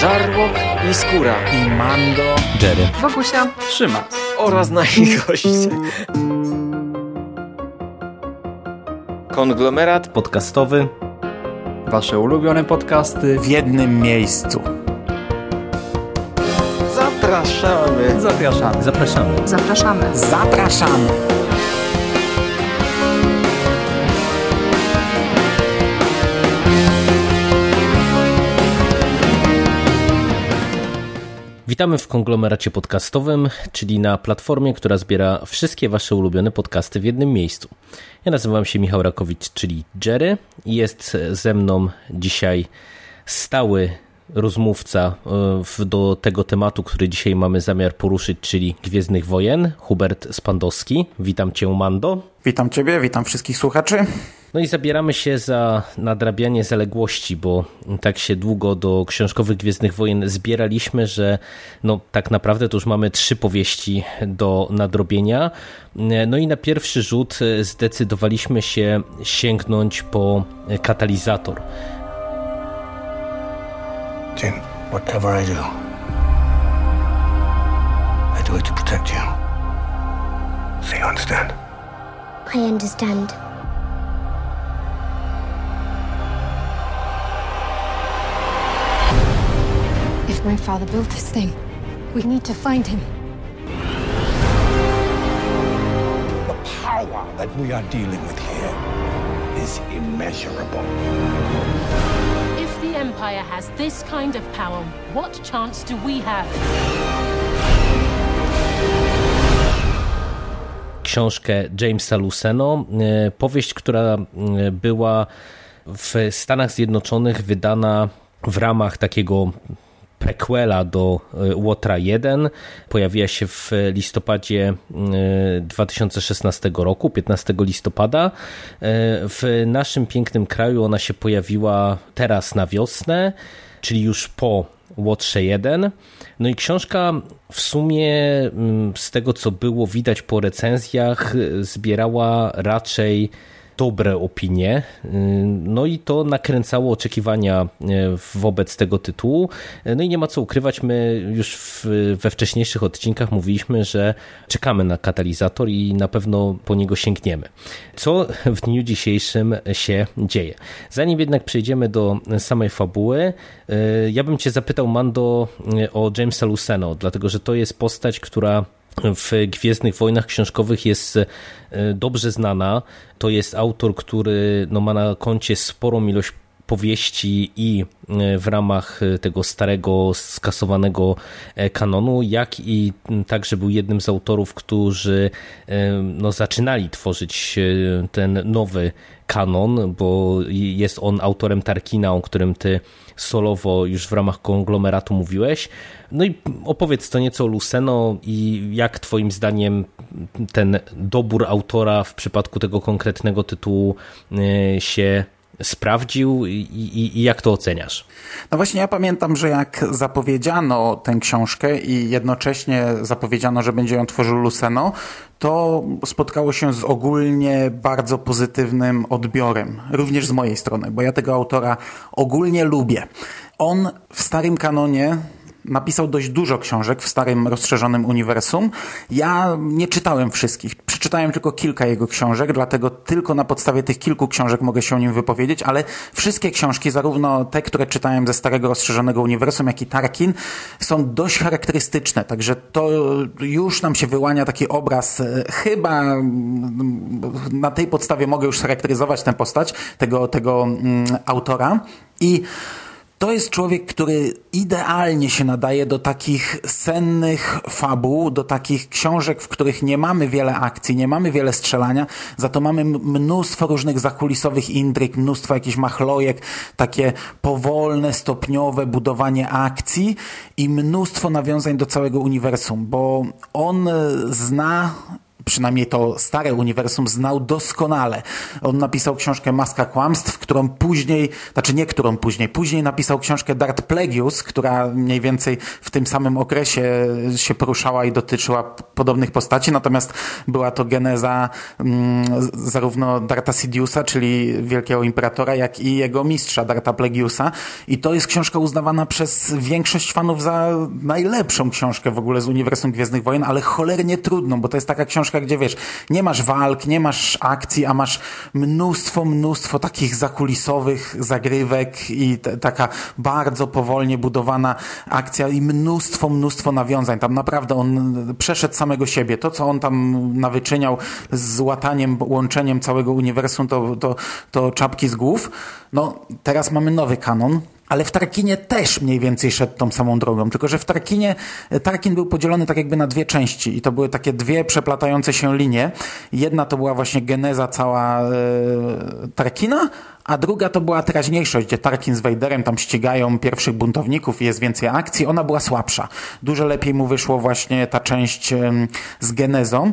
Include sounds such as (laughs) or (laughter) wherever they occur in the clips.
Żarłok i Skóra i Mando, Jerry, Wokusia, Szymas oraz nasi goście. Konglomerat podcastowy. Wasze ulubione podcasty w jednym miejscu. Zapraszamy. Zapraszamy. Zapraszamy. zapraszamy. Zapraszamy. Witamy w konglomeracie podcastowym, czyli na platformie, która zbiera wszystkie Wasze ulubione podcasty w jednym miejscu. Ja nazywam się Michał Rakowicz, czyli Jerry i jest ze mną dzisiaj stały rozmówca e, do tego tematu, który dzisiaj mamy zamiar poruszyć, czyli Gwiezdnych Wojen, Hubert Spandowski. Witam Cię, Mando. Witam Ciebie, witam wszystkich słuchaczy. No i zabieramy się za nadrabianie zaległości, bo tak się długo do książkowych Gwiezdnych Wojen zbieraliśmy, że no tak naprawdę to już mamy trzy powieści do nadrobienia. No i na pierwszy rzut zdecydowaliśmy się sięgnąć po katalizator. Jin, whatever I do, I do it to protect you. So you understand? I understand. My father built this thing, we need to find him. The power that we are dealing with here is immeasurable. If the Empire has this kind of power, what chance do we have? Książkę Jamesa Luceno, e, powieść, która e, była w Stanach Zjednoczonych wydana w ramach takiego prequela do e, Łotra 1. Pojawiła się w listopadzie 2016 roku, 15 listopada. W naszym pięknym kraju ona się pojawiła teraz na wiosnę, czyli już po Łotrze 1. No i książka w sumie z tego co było widać po recenzjach zbierała raczej dobre opinie. No i to nakręcało oczekiwania e, wobec tego tytułu. No i nie ma co ukrywać, my już w, we wcześniejszych odcinkach mówiliśmy, że czekamy na katalizator i na pewno po niego sięgniemy. Co w dniu dzisiejszym się dzieje? Zanim jednak przejdziemy do samej fabuły, ja bym cię zapytał, Mando, o Jamesa Luceno, dlatego że to jest postać, która w Gwiezdnych Wojnach Książkowych jest e, dobrze znana. To jest autor, który no, ma na koncie sporą ilość powieści i e, w ramach e, tego starego, skasowanego kanonu, jak i także był jednym z autorów, którzy no, zaczynali tworzyć ten nowy kanon, bo jest on autorem Tarkina, o którym ty solowo już w ramach konglomeratu mówiłeś. No i opowiedz co nieco o Luceno i jak twoim zdaniem ten dobór autora w przypadku tego konkretnego tytułu e, się sprawdził i, i, i, jak to oceniasz? No właśnie, ja pamiętam, że jak zapowiedziano tę książkę i jednocześnie zapowiedziano, że będzie ją tworzył Luceno, to spotkało się z ogólnie bardzo pozytywnym odbiorem, również z mojej strony, bo ja tego autora ogólnie lubię. On w starym kanonie napisał dość dużo książek w starym, rozszerzonym uniwersum. Ja nie czytałem wszystkich. Przeczytałem tylko kilka jego książek, dlatego tylko na podstawie tych kilku książek mogę się o nim wypowiedzieć, ale wszystkie książki, zarówno te, które czytałem ze starego, rozszerzonego uniwersum, jak i Tarkin, są dość charakterystyczne. Także to już nam się wyłania taki obraz. Chyba na tej podstawie mogę już charakteryzować tę postać tego, tego mm, autora. I to jest człowiek, który idealnie się nadaje do takich sennych fabuł, do takich książek, w których nie mamy wiele akcji, nie mamy wiele strzelania, za to mamy mnóstwo różnych zakulisowych intryg, mnóstwo jakichś machlojek, takie powolne, stopniowe budowanie akcji i mnóstwo nawiązań do całego uniwersum, bo on zna przynajmniej to stare uniwersum znał doskonale. On napisał książkę Maska Kłamstw, którą później, znaczy nie którą później, później napisał książkę Darth Plagueis, która mniej więcej w tym samym okresie się poruszała i dotyczyła podobnych postaci, natomiast była to geneza mm, zarówno Darta Sidiousa, czyli wielkiego imperatora, jak i jego mistrza Darta Plagueusa i to jest książka uznawana przez większość fanów za najlepszą książkę w ogóle z uniwersum Gwiezdnych Wojen, ale cholernie trudną, bo to jest taka książka, gdzie wiesz, nie masz walk, nie masz akcji, a masz mnóstwo, mnóstwo takich zakulisowych zagrywek i taka bardzo powolnie budowana akcja i mnóstwo, mnóstwo nawiązań. Tam naprawdę on przeszedł samego siebie. To, co on tam nawyczyniał z łataniem, łączeniem całego uniwersum, to, to, to czapki z głów. No, teraz mamy nowy kanon, ale w Tarkinie też mniej więcej szedł tą samą drogą, tylko że w Tarkinie Tarkin był podzielony tak jakby na dwie części i to były takie dwie przeplatające się linie. Jedna to była właśnie geneza cała e, Tarkina, a druga to była teraźniejszość, gdzie Tarkin z Vaderem tam ścigają pierwszych buntowników i jest więcej akcji. Ona była słabsza. Dużo lepiej mu wyszło właśnie ta część e, z genezą.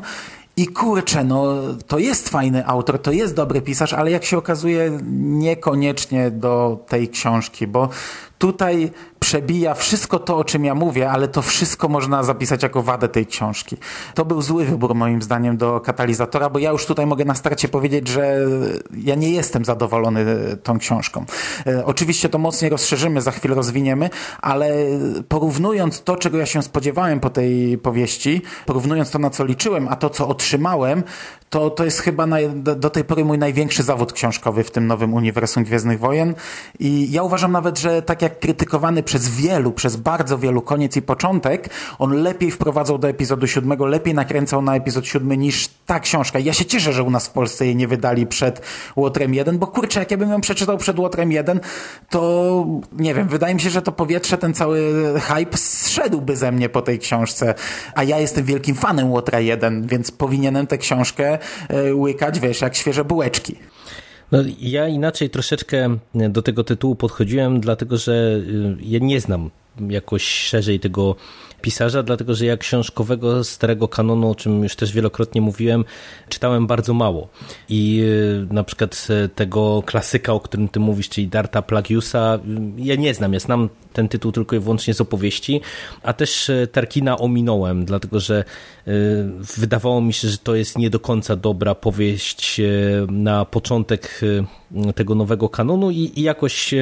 I kurczę, no to jest fajny autor, to jest dobry pisarz, ale jak się okazuje, niekoniecznie do tej książki, bo tutaj przebija wszystko to, o czym ja mówię, ale to wszystko można zapisać jako wadę tej książki. To był zły wybór moim zdaniem do katalizatora, bo ja już tutaj mogę na starcie powiedzieć, że ja nie jestem zadowolony tą książką. E, oczywiście to mocniej rozszerzymy, za chwilę rozwiniemy, ale porównując to, czego ja się spodziewałem po tej powieści, porównując to, na co liczyłem, a to, co otrzymałem, to, to jest chyba do tej pory mój największy zawód książkowy w tym nowym uniwersum Gwiezdnych Wojen. I ja uważam nawet, że tak jak krytykowany przez wielu, przez bardzo wielu koniec i początek, on lepiej wprowadzał do epizodu siódmego, lepiej nakręcał na epizod siódmy niż ta książka. Ja się cieszę, że u nas w Polsce jej nie wydali przed Łotrem 1, bo kurczę, jak ja bym ją przeczytał przed Łotrem 1, to nie wiem, wydaje mi się, że to powietrze, ten cały hype zszedłby ze mnie po tej książce. A ja jestem wielkim fanem Łotra 1, więc powinienem tę książkę e, łykać, wiesz, jak świeże bułeczki. No, ja inaczej troszeczkę do tego tytułu podchodziłem, dlatego że y, ja nie znam jakoś szerzej tego pisarza, dlatego że ja książkowego starego kanonu, o czym już też wielokrotnie mówiłem, czytałem bardzo mało. I y, na przykład y, tego klasyka, o którym ty mówisz, czyli Darta Plagiusa, ja nie znam. Ja znam ten tytuł tylko i wyłącznie z opowieści, a też Tarkina ominąłem, dlatego że wydawało mi się, że to jest nie do końca dobra powieść na początek tego nowego kanonu i, i jakoś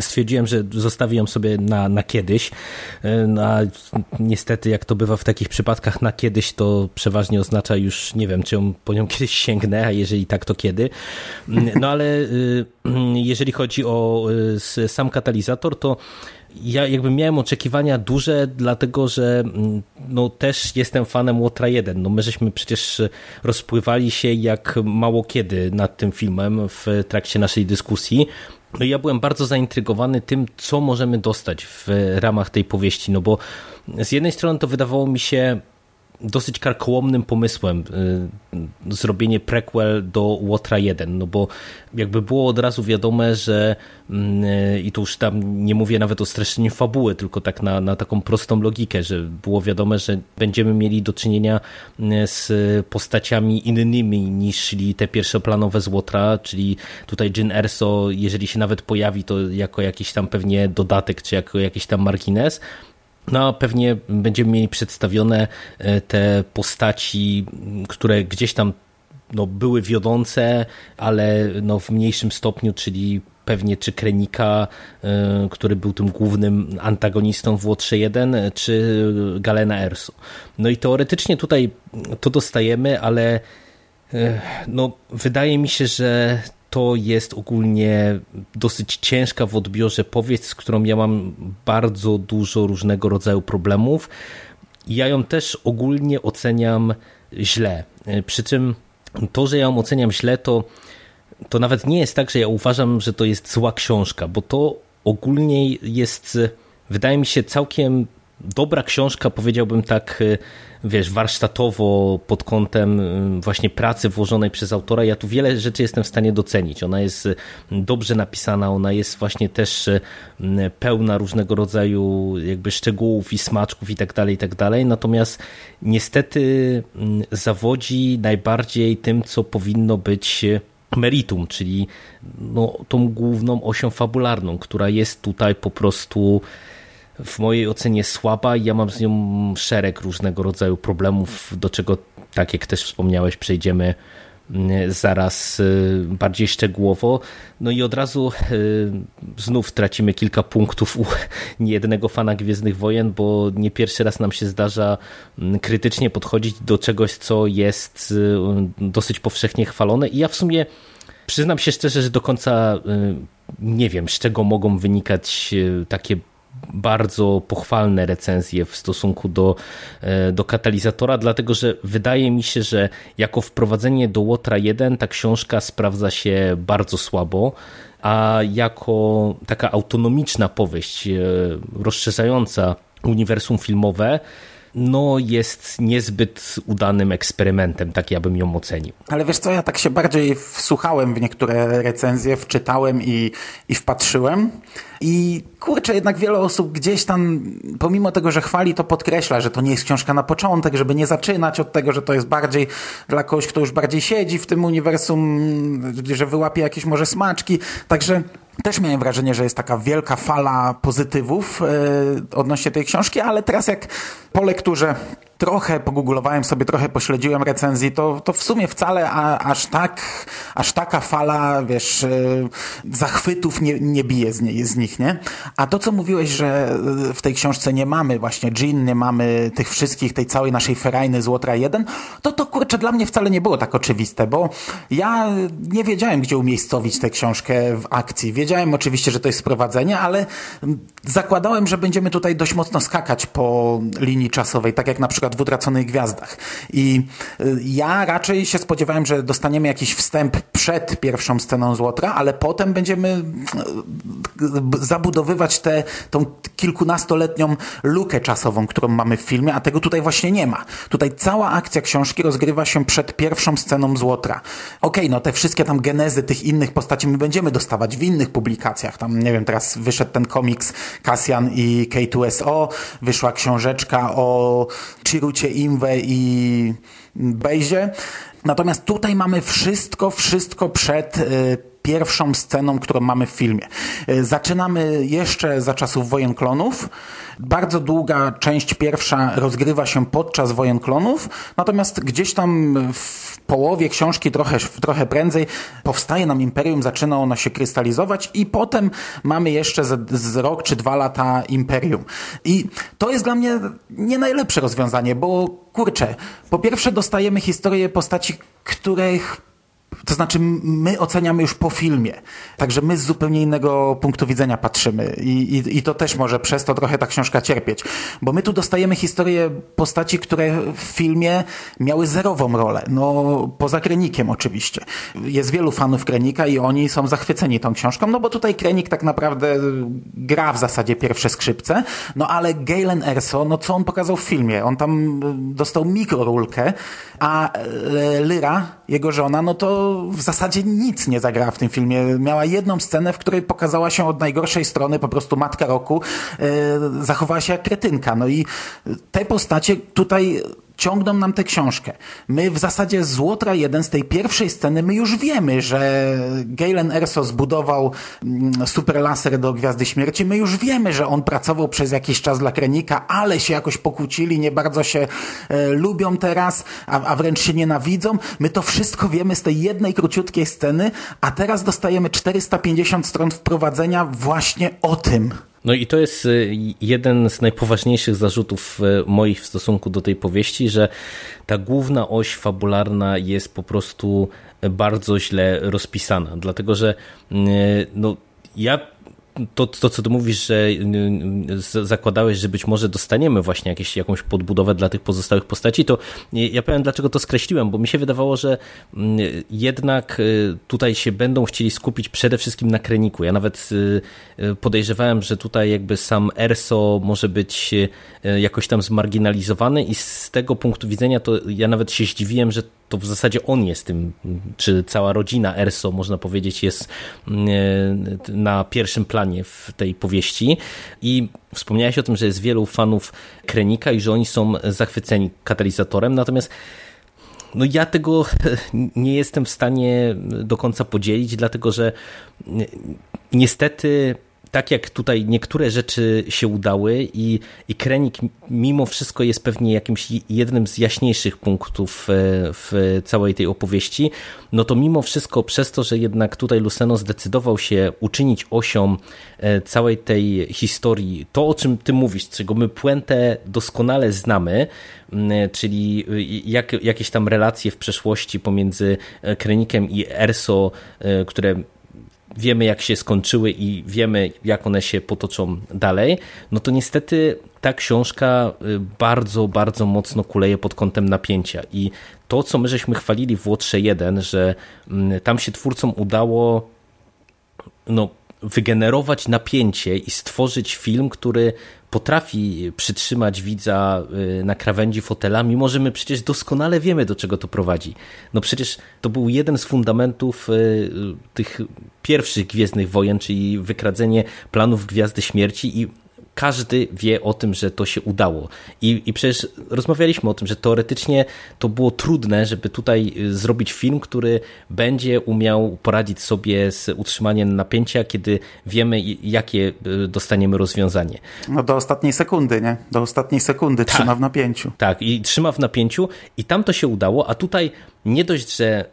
stwierdziłem, że zostawię ją sobie na, na kiedyś. No, a niestety, jak to bywa w takich przypadkach, na kiedyś to przeważnie oznacza już, nie wiem, czy po nią kiedyś sięgnę, a jeżeli tak, to kiedy. No ale y, jeżeli chodzi o y, sam katalizator, to ja jakby miałem oczekiwania duże, dlatego że mm, no, też jestem fanem Łotra 1. No, my żeśmy przecież rozpływali się jak mało kiedy nad tym filmem w trakcie naszej dyskusji. No ja byłem bardzo zaintrygowany tym, co możemy dostać w ramach tej powieści, no bo z jednej strony to wydawało mi się dosyć karkołomnym pomysłem y, zrobienie prequel do Łotra 1, no bo jakby było od razu wiadome, że y, i tu już tam nie mówię nawet o streszczeniu fabuły, tylko tak na, na taką prostą logikę, że było wiadome, że będziemy mieli do czynienia y, z postaciami innymi niż te pierwszoplanowe z Łotra, czyli tutaj Jyn Erso, jeżeli się nawet pojawi, to jako jakiś tam pewnie dodatek, czy jako jakiś tam margines, no, pewnie będziemy mieli przedstawione e, te postaci, które gdzieś tam no, były wiodące, ale no, w mniejszym stopniu, czyli pewnie czy Krenika, e, który był tym głównym antagonistą w Łotrze 1, czy Galena Erso. No i teoretycznie tutaj to dostajemy, ale e, no, wydaje mi się, że to jest ogólnie dosyć ciężka w odbiorze powieść, z którą ja mam bardzo dużo różnego rodzaju problemów. Ja ją też ogólnie oceniam źle. Przy czym to, że ja ją oceniam źle, to, to nawet nie jest tak, że ja uważam, że to jest zła książka, bo to ogólnie jest, wydaje mi się, całkiem dobra książka, powiedziałbym tak, y, wiesz, warsztatowo pod kątem y, właśnie pracy włożonej przez autora. Ja tu wiele rzeczy jestem w stanie docenić. Ona jest y, dobrze napisana, ona jest właśnie też pełna różnego rodzaju jakby szczegółów i smaczków i tak dalej, i tak dalej. Natomiast niestety zawodzi najbardziej tym, co powinno być meritum, czyli no, tą główną osią fabularną, która jest tutaj po prostu w mojej ocenie słaba i ja mam z nią szereg różnego rodzaju problemów, do czego, tak jak też wspomniałeś, przejdziemy mm, zaraz y, bardziej szczegółowo. No i od razu y, znów tracimy kilka punktów u (laughs) niejednego fana Gwiezdnych Wojen, bo nie pierwszy raz nam się zdarza mm, krytycznie podchodzić do czegoś, co jest y, dosyć powszechnie chwalone i ja w sumie przyznam się szczerze, że do końca nie wiem, z czego mogą wynikać takie bardzo pochwalne recenzje w stosunku do, e, do katalizatora, dlatego że wydaje mi się, że jako wprowadzenie do Łotra 1 ta książka sprawdza się bardzo słabo, a jako taka autonomiczna powieść e, rozszerzająca uniwersum filmowe, no jest niezbyt udanym eksperymentem, tak ja bym ją ocenił. Ale wiesz co, ja tak się bardziej wsłuchałem w niektóre recenzje, wczytałem i, i wpatrzyłem i kurczę, jednak wiele osób gdzieś tam, pomimo tego, że chwali, to podkreśla, że to nie jest książka na początek, żeby nie zaczynać od tego, że to jest bardziej dla kogoś, kto już bardziej siedzi w tym uniwersum, że wyłapie jakieś może smaczki. Także też miałem wrażenie, że jest taka wielka fala pozytywów yy, odnośnie tej książki, ale teraz jak po lekturze trochę pogooglowałem sobie, trochę pośledziłem recenzji, to, to w sumie wcale a, aż tak, aż taka fala, wiesz, yy, zachwytów nie, nie bije z, nie, z nich, nie? A to, co mówiłeś, że w tej książce nie mamy właśnie Jean, nie mamy tych wszystkich, tej całej naszej ferajny z Łotra 1, to to kurczę dla mnie wcale nie było tak oczywiste, bo ja nie wiedziałem, gdzie umiejscowić tę książkę w akcji. Wiedziałem oczywiście, że to jest sprowadzenie, ale zakładałem, że będziemy tutaj dość mocno skakać po linii czasowej, tak jak na przykład w Utraconych Gwiazdach. I y, ja raczej się spodziewałem, że dostaniemy jakiś wstęp przed pierwszą sceną z Łotra, ale potem będziemy y, zabudowywać tę kilkunastoletnią lukę czasową, którą mamy w filmie, a tego tutaj właśnie nie ma. Tutaj cała akcja książki rozgrywa się przed pierwszą sceną z Łotra. Okej, okay, no te wszystkie tam genezy tych innych postaci my będziemy dostawać w innych publikacjach. Tam, nie wiem, teraz wyszedł ten komiks Cassian i K2SO, wyszła książeczka o Chirucie Imwe i Bejzie. Natomiast tutaj mamy wszystko, wszystko przed y, pierwszą sceną, którą mamy w filmie. Y, zaczynamy jeszcze za czasów wojen klonów. Bardzo długa część pierwsza rozgrywa się podczas wojen klonów, natomiast gdzieś tam w połowie książki, trochę, trochę prędzej, powstaje nam imperium, zaczyna ono się krystalizować i potem mamy jeszcze z, z rok czy dwa lata imperium. I to jest dla mnie nie najlepsze rozwiązanie, bo kurczę, po pierwsze dostajemy historię postaci, których to znaczy, my oceniamy już po filmie. Także my z zupełnie innego punktu widzenia patrzymy. I, i, I to też może przez to trochę ta książka cierpieć. Bo my tu dostajemy historię postaci, które w filmie miały zerową rolę. No, poza Krenikiem oczywiście. Jest wielu fanów Krenika i oni są zachwyceni tą książką, no bo tutaj Krenik tak naprawdę gra w zasadzie pierwsze skrzypce. No ale Galen Erso, no co on pokazał w filmie? On tam dostał mikrorulkę, a Lyra, jego żona, no to w zasadzie nic nie zagrała w tym filmie. Miała jedną scenę, w której pokazała się od najgorszej strony, po prostu matka roku, yy, zachowała się jak kretynka. No i te postacie tutaj ciągną nam tę książkę. My w zasadzie z Łotra 1, z tej pierwszej sceny, my już wiemy, że Galen Erso zbudował mm, super laser do Gwiazdy Śmierci. My już wiemy, że on pracował przez jakiś czas dla Krenika, ale się jakoś pokłócili, nie bardzo się e, lubią teraz, a, a wręcz się nienawidzą. My to wszystko wiemy z tej jednej króciutkiej sceny, a teraz dostajemy 450 stron wprowadzenia właśnie o tym. No i to jest y, jeden z najpoważniejszych zarzutów y, moich w stosunku do tej powieści, że ta główna oś fabularna jest po prostu bardzo źle rozpisana, dlatego że y, no, ja to, to, co ty mówisz, że zakładałeś, że być może dostaniemy właśnie jakieś, jakąś podbudowę dla tych pozostałych postaci, to ja powiem, dlaczego to skreśliłem, bo mi się wydawało, że jednak tutaj się będą chcieli skupić przede wszystkim na Kreniku. Ja nawet podejrzewałem, że tutaj jakby sam Erso może być jakoś tam zmarginalizowany i z tego punktu widzenia to ja nawet się zdziwiłem, że to w zasadzie on jest tym, czy cała rodzina Erso, można powiedzieć, jest na pierwszym planie w tej powieści. I wspomniałeś o tym, że jest wielu fanów Krenika i że oni są zachwyceni katalizatorem, natomiast no ja tego (laughs) nie jestem w stanie do końca podzielić, dlatego że niestety tak jak tutaj niektóre rzeczy się udały i, i Krenik mimo wszystko jest pewnie jakimś jednym z jaśniejszych punktów e, w całej tej opowieści, no to mimo wszystko przez to, że jednak tutaj Luceno zdecydował się uczynić osią e, całej tej historii, to o czym ty mówisz, czego my puentę doskonale znamy, czyli jak, jakieś tam relacje w przeszłości pomiędzy e, Krenikiem i Erso, które wiemy jak się skończyły i wiemy jak one się potoczą dalej, no to niestety ta książka y, bardzo, bardzo mocno kuleje pod kątem napięcia. I to, co my żeśmy chwalili w Łotrze 1, że mm, tam się twórcom udało no, wygenerować napięcie i stworzyć film, który potrafi przytrzymać widza y, na krawędzi fotela, mimo że my przecież doskonale wiemy, do czego to prowadzi. No przecież to był jeden z fundamentów y, tych pierwszych Gwiezdnych Wojen, czyli wykradzenie planów Gwiazdy Śmierci i każdy wie o tym, że to się udało. I, I przecież rozmawialiśmy o tym, że teoretycznie to było trudne, żeby tutaj y, zrobić film, który będzie umiał poradzić sobie z utrzymaniem napięcia, kiedy wiemy, jakie y, dostaniemy rozwiązanie. No do ostatniej sekundy, nie? Do ostatniej sekundy tak, trzyma w napięciu. Tak, i trzyma w napięciu i tam to się udało, a tutaj nie dość, że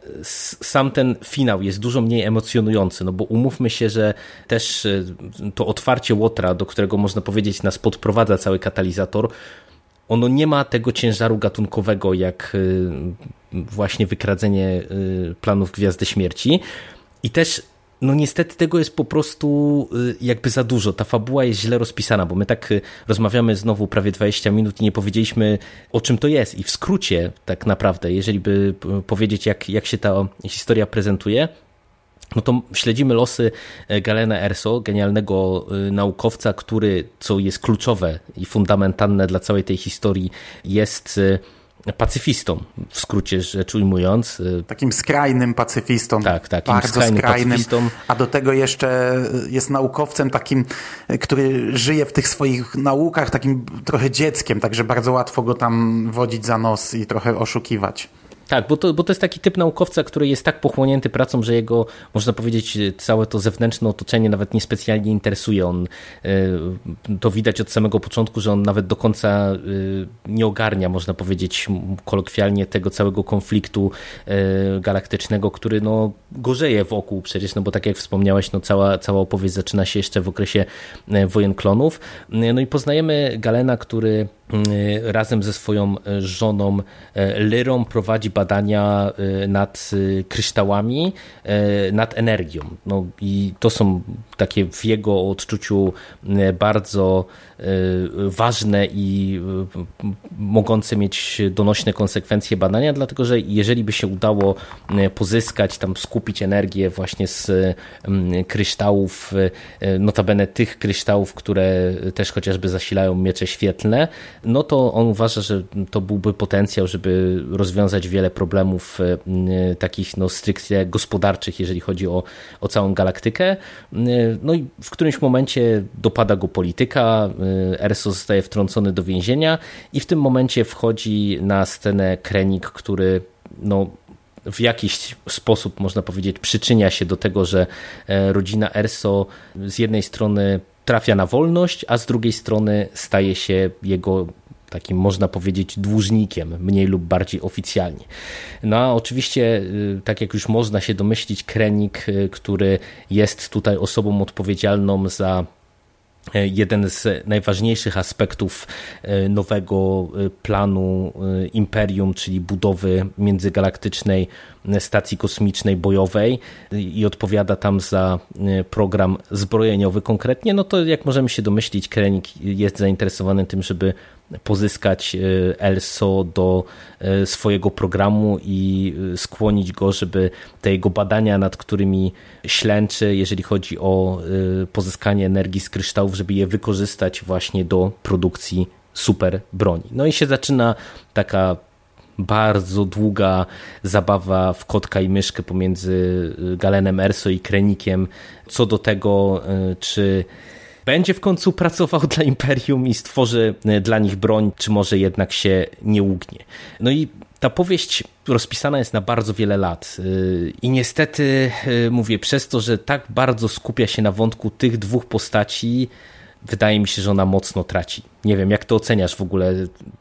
sam ten finał jest dużo mniej emocjonujący, no bo umówmy się, że też y, to otwarcie Łotra, do którego można powiedzieć nas podprowadza cały katalizator, ono nie ma tego ciężaru gatunkowego jak y, właśnie wykradzenie y, planów Gwiazdy Śmierci i też no niestety tego jest po prostu y, jakby za dużo. Ta fabuła jest źle rozpisana, bo my tak rozmawiamy znowu prawie 20 minut i nie powiedzieliśmy o czym to jest. I w skrócie tak naprawdę, jeżeli by powiedzieć jak, jak się ta historia prezentuje, no to śledzimy losy Galena Erso, genialnego naukowca, który, co jest kluczowe i fundamentalne dla całej tej historii, jest pacyfistą, w skrócie rzecz ujmując. Takim skrajnym pacyfistą. Tak, takim bardzo skrajnym, skrajnym pacyfistą. A do tego jeszcze jest naukowcem takim, który żyje w tych swoich naukach, takim trochę dzieckiem, także bardzo łatwo go tam wodzić za nos i trochę oszukiwać. Tak, bo to, bo to jest taki typ naukowca, który jest tak pochłonięty pracą, że jego, można powiedzieć, całe to zewnętrzne otoczenie nawet niespecjalnie interesuje. On, e, to widać od samego początku, że on nawet do końca e, nie ogarnia, można powiedzieć kolokwialnie, tego całego konfliktu e, galaktycznego, który no, gorzeje wokół przecież, no bo tak jak wspomniałeś, no cała, cała opowieść zaczyna się jeszcze w okresie wojen klonów. No i poznajemy Galena, który razem ze swoją żoną Lyrą prowadzi badania y, nad y, kryształami, y, nad energią. No i to są takie w jego odczuciu bardzo ważne i mogące mieć donośne konsekwencje badania, dlatego że jeżeli by się udało pozyskać, tam skupić energię właśnie z kryształów, notabene tych kryształów, które też chociażby zasilają miecze świetlne, no to on uważa, że to byłby potencjał, żeby rozwiązać wiele problemów takich no, stricte gospodarczych, jeżeli chodzi o, o całą galaktykę. No i w którymś momencie dopada go polityka, Erso zostaje wtrącony do więzienia i w tym momencie wchodzi na scenę Krenik, który no, w jakiś sposób, można powiedzieć, przyczynia się do tego, że rodzina Erso z jednej strony trafia na wolność, a z drugiej strony staje się jego takim można powiedzieć dłużnikiem, mniej lub bardziej oficjalnie. No a oczywiście, y, tak jak już można się domyślić, Krenik, y, który jest tutaj osobą odpowiedzialną za jeden z najważniejszych aspektów nowego planu Imperium, czyli budowy międzygalaktycznej stacji kosmicznej bojowej i odpowiada tam za program zbrojeniowy konkretnie, no to jak możemy się domyślić, Krenik jest zainteresowany tym, żeby pozyskać e, ELSO do e, swojego programu i e, skłonić go, żeby te jego badania, nad którymi ślęczy, jeżeli chodzi o pozyskanie energii z kryształów, żeby je wykorzystać właśnie do produkcji super broni. No i się zaczyna taka bardzo długa zabawa w kotka i myszkę pomiędzy Galenem Erso i Krenikiem co do tego, czy będzie w końcu pracował dla Imperium i stworzy e, dla nich broń, czy może jednak się nie ugnie. No i ta powieść rozpisana jest na bardzo wiele lat i niestety, mówię, przez to, że tak bardzo skupia się na wątku tych dwóch postaci, wydaje mi się, że ona mocno traci. Nie wiem, jak to oceniasz w ogóle,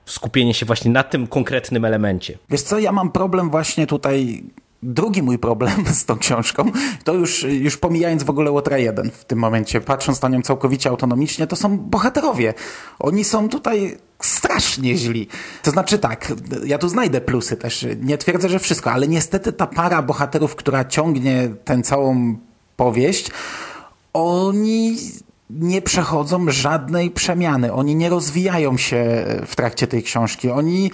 skupienie się właśnie na tym konkretnym elemencie. Wiesz co, ja mam problem właśnie tutaj Drugi mój problem (laughs) z tą książką, to już, już pomijając w ogóle Łotra 1 w tym momencie, patrząc na nią całkowicie autonomicznie, to są bohaterowie. Oni są tutaj strasznie źli. To znaczy tak, ja tu znajdę plusy też, nie twierdzę, że wszystko, ale niestety ta para bohaterów, która ciągnie tę całą powieść, oni nie przechodzą żadnej przemiany. Oni nie rozwijają się w trakcie tej książki. Oni,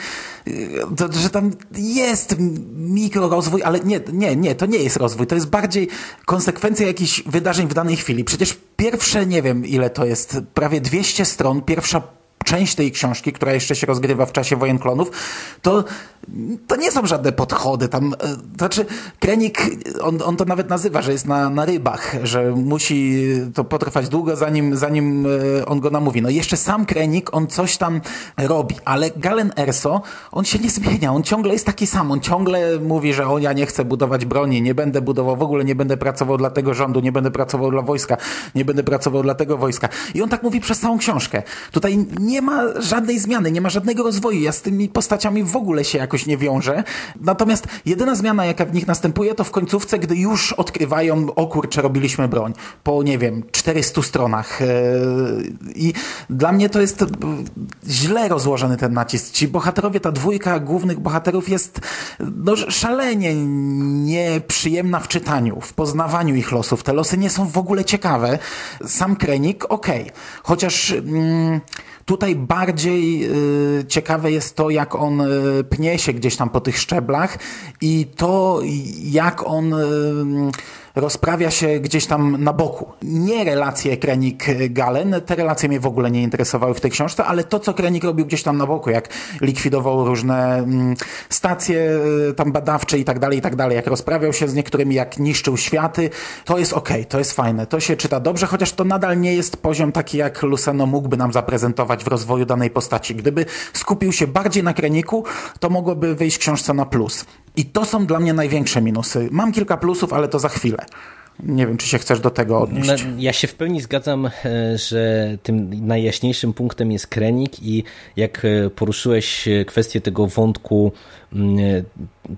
to, że tam jest mikrorozwój, ale nie, nie, nie, to nie jest rozwój. To jest bardziej konsekwencja jakichś wydarzeń w danej chwili. Przecież pierwsze, nie wiem ile to jest, prawie 200 stron, pierwsza część tej książki, która jeszcze się rozgrywa w czasie wojen klonów, to, to nie są żadne podchody. Tam, e, to znaczy, Krenik, on, on to nawet nazywa, że jest na, na rybach, że musi to potrwać długo, zanim, zanim e, on go namówi. No jeszcze sam Krenik, on coś tam robi, ale Galen Erso, on się nie zmienia, on ciągle jest taki sam, on ciągle mówi, że on ja nie chcę budować broni, nie będę budował, w ogóle nie będę pracował dla tego rządu, nie będę pracował dla wojska, nie będę pracował dla tego wojska. I on tak mówi przez całą książkę. Tutaj nie ma żadnej zmiany, nie ma żadnego rozwoju. Ja z tymi postaciami w ogóle się jakoś nie wiążę. Natomiast jedyna zmiana, jaka w nich następuje, to w końcówce, gdy już odkrywają, o kurczę, robiliśmy broń. Po, nie wiem, 400 stronach. E, I dla mnie to jest źle rozłożony ten nacisk. Ci bohaterowie, ta dwójka głównych bohaterów jest no, szalenie nieprzyjemna w czytaniu, w poznawaniu ich losów. Te losy nie są w ogóle ciekawe. Sam Krenik, okej. Okay. Chociaż... Mm, Tutaj bardziej y, ciekawe jest to, jak on y, pnie się gdzieś tam po tych szczeblach i to, jak on y, rozprawia się gdzieś tam na boku. Nie relacje Krenik-Galen, te relacje mnie w ogóle nie interesowały w tej książce, ale to, co Krenik robił gdzieś tam na boku, jak likwidował różne mm, stacje y, tam badawcze i tak dalej, i tak dalej, jak rozprawiał się z niektórymi, jak niszczył światy, to jest okej, okay, to jest fajne, to się czyta dobrze, chociaż to nadal nie jest poziom taki, jak Luceno mógłby nam zaprezentować w rozwoju danej postaci. Gdyby skupił się bardziej na Kreniku, to mogłoby wyjść książce na plus. I to są dla mnie największe minusy. Mam kilka plusów, ale to za chwilę. Nie wiem, czy się chcesz do tego odnieść. No, ja się w pełni zgadzam, e, że tym najjaśniejszym punktem jest Krenik i jak e, poruszyłeś e, kwestię tego wątku mm,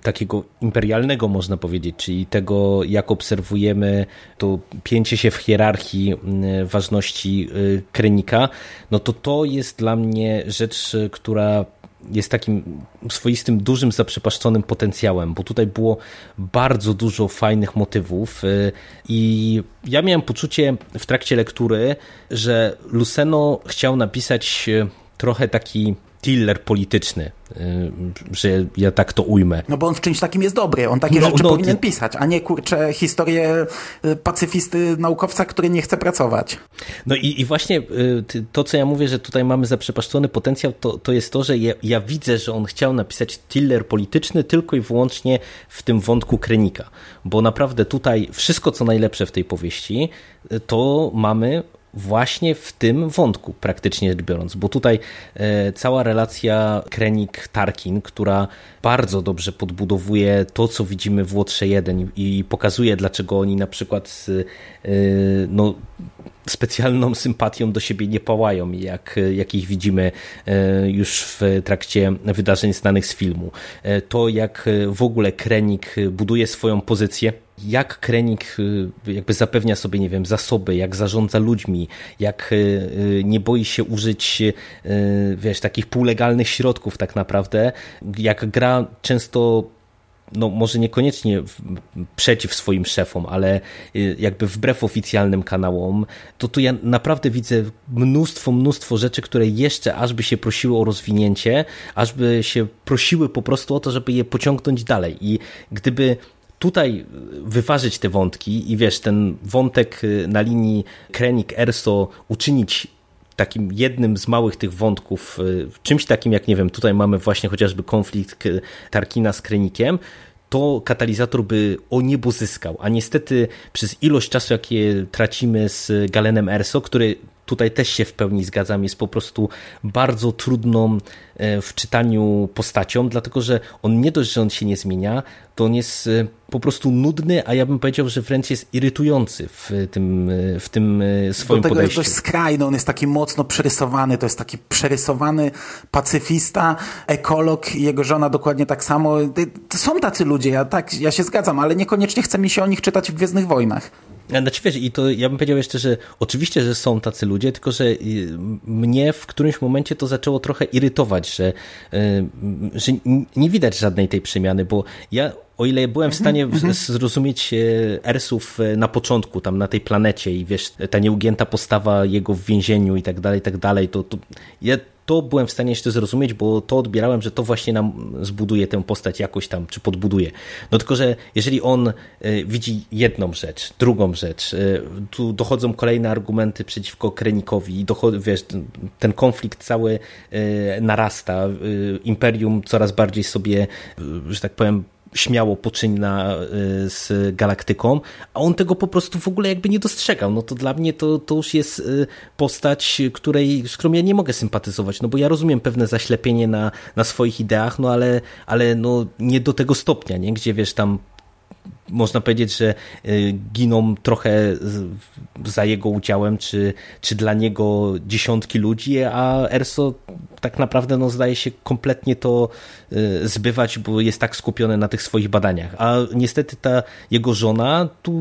takiego imperialnego, można powiedzieć, czyli tego, jak obserwujemy to pięcie się w hierarchii mm, ważności Krenika, no to to jest dla mnie rzecz, która jest takim swoistym, dużym, zaprzepaszczonym potencjałem, bo tutaj było bardzo dużo fajnych motywów y, i ja miałem poczucie w trakcie lektury, że Luceno chciał napisać y, trochę taki tiller polityczny, y, że ja tak to ujmę. No bo on w czymś takim jest dobry, on takie no, rzeczy no, powinien ty... pisać, a nie kurczę historię y, pacyfisty naukowca, który nie chce pracować. No i, i właśnie y, to, co ja mówię, że tutaj mamy zaprzepaszczony potencjał, to, to jest to, że ja, ja widzę, że on chciał napisać tiller polityczny tylko i wyłącznie w tym wątku Krenika, bo naprawdę tutaj wszystko, co najlepsze w tej powieści, to mamy właśnie w tym wątku, praktycznie rzecz biorąc, bo tutaj e, cała relacja Krenik-Tarkin, która bardzo dobrze podbudowuje to, co widzimy w Łotrze 1 i pokazuje, dlaczego oni na przykład e, no, specjalną sympatią do siebie nie pałają, jak, jak ich widzimy e, już w trakcie wydarzeń znanych z filmu. E, to jak w ogóle Krenik buduje swoją pozycję, jak Krenik jakby zapewnia sobie, nie wiem, zasoby, jak zarządza ludźmi, jak nie boi się użyć, wiesz, takich półlegalnych środków tak naprawdę, jak gra często no może niekoniecznie przeciw swoim szefom, ale y, jakby wbrew oficjalnym kanałom, to tu ja naprawdę widzę mnóstwo, mnóstwo rzeczy, które jeszcze aż by się prosiły o rozwinięcie, aż by się prosiły po prostu o to, żeby je pociągnąć dalej. I gdyby tutaj wyważyć te wątki i wiesz, ten wątek y, na linii Krenik-Erso uczynić takim jednym z małych tych wątków, y, czymś takim jak, nie wiem, tutaj mamy właśnie chociażby konflikt Tarkina z Krenikiem, to katalizator by o niebo zyskał. A niestety przez ilość czasu, jakie tracimy z Galenem Erso, który tutaj też się w pełni zgadzam, jest po prostu bardzo trudną e, w czytaniu postacią, dlatego że on nie dość, że on się nie zmienia, to on jest e, po prostu nudny, a ja bym powiedział, że wręcz jest irytujący w tym, e, w tym swoim Do tego podejściu. jest dość skrajny, on jest taki mocno przerysowany, to jest taki przerysowany pacyfista, ekolog jego żona dokładnie tak samo. Są tacy ludzie, ja, tak, ja się zgadzam, ale niekoniecznie chce mi się o nich czytać w Gwiezdnych Wojnach. Znaczy wiesz, i to ja bym powiedział jeszcze, że oczywiście, że są tacy ludzie, tylko że y, mnie w którymś momencie to zaczęło trochę irytować, że, y, że nie widać żadnej tej przemiany, bo ja o ile byłem w stanie mhm. zrozumieć e, Ersów e, na początku, tam na tej planecie i wiesz, ta nieugięta postawa jego w więzieniu i tak dalej, i tak dalej, to, to ja to byłem w stanie jeszcze zrozumieć, bo to odbierałem, że to właśnie nam zbuduje tę postać jakoś tam, czy podbuduje. No tylko, że jeżeli on e, widzi jedną rzecz, drugą rzecz, tu dochodzą kolejne argumenty przeciwko Krenikowi, dochod, wiesz, ten konflikt cały narasta, Imperium coraz bardziej sobie, że tak powiem, śmiało poczyna y, z galaktyką, a on tego po prostu w ogóle jakby nie dostrzegał. No to dla mnie to, to już jest y, postać, której, z którą ja nie mogę sympatyzować, no bo ja rozumiem pewne zaślepienie na, na swoich ideach, no ale, ale no nie do tego stopnia, nie? gdzie wiesz tam można powiedzieć, że y, giną trochę za jego udziałem, czy, czy dla niego dziesiątki ludzi, a Erso tak naprawdę no, zdaje się kompletnie to y, zbywać, bo jest tak skupiony na tych swoich badaniach. A niestety ta jego żona tu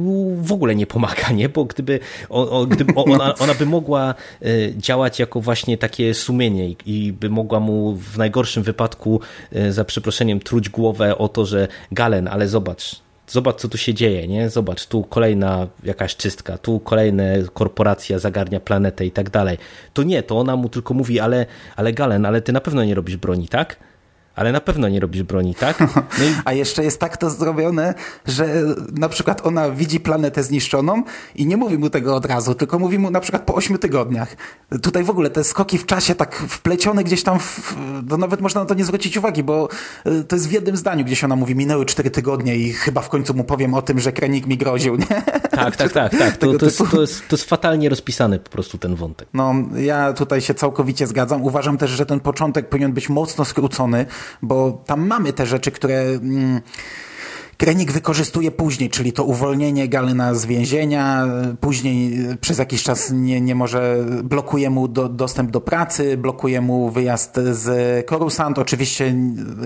w ogóle nie pomaga, nie? bo gdyby, o, o, gdyby ona, ona by mogła y, działać jako właśnie takie sumienie i by mogła mu w najgorszym wypadku, za przeproszeniem, truć głowę o to, że Galen, ale zobacz, zobacz co tu się dzieje, nie? Zobacz, tu kolejna jakaś czystka, tu kolejna korporacja zagarnia planetę i tak dalej. To nie, to ona mu tylko mówi, ale, ale Galen, ale ty na pewno nie robisz broni, tak? Ale na pewno nie robisz broni, tak? (laughs) No i... A jeszcze jest tak to zrobione, że na przykład ona widzi planetę zniszczoną i nie mówi mu tego od razu, tylko mówi mu na przykład po ośmiu tygodniach. Tutaj w ogóle te skoki w czasie tak wplecione gdzieś tam, w, no nawet można na to nie zwrócić uwagi, bo y, to jest w jednym zdaniu, gdzieś ona mówi, minęły cztery tygodnie i chyba w końcu mu powiem o tym, że Krenik mi groził, nie? Tak, tak, tak, tak. To, to, jest, to, jest, to jest fatalnie rozpisany po prostu ten wątek. No, ja tutaj się całkowicie zgadzam. Uważam też, że ten początek powinien być mocno skrócony, bo tam mamy te rzeczy, które... Krenik wykorzystuje później, czyli to uwolnienie Galena z więzienia, później przez jakiś czas nie, nie może, blokuje mu do, dostęp do pracy, blokuje mu wyjazd z Korusant. Oczywiście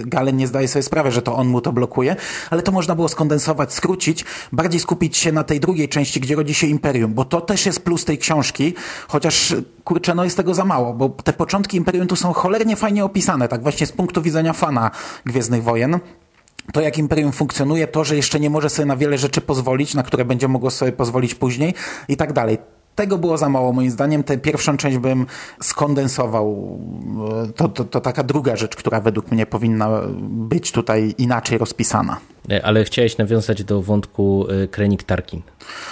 Galen nie zdaje sobie sprawy, że to on mu to blokuje, ale to można było skondensować, skrócić, bardziej skupić się na tej drugiej części, gdzie rodzi się Imperium, bo to też jest plus tej książki, chociaż kurczę, no jest tego za mało, bo te początki Imperium tu są cholernie fajnie opisane, tak właśnie z punktu widzenia fana Gwiezdnych Wojen to, jak Imperium funkcjonuje, to, że jeszcze nie może sobie na wiele rzeczy pozwolić, na które będzie mogło sobie pozwolić później i tak dalej. Tego było za mało moim zdaniem. Tę pierwszą część bym skondensował. To, to, to taka druga rzecz, która według mnie powinna być tutaj inaczej rozpisana. E, ale chciałeś nawiązać do wątku e, Krenik Tarkin.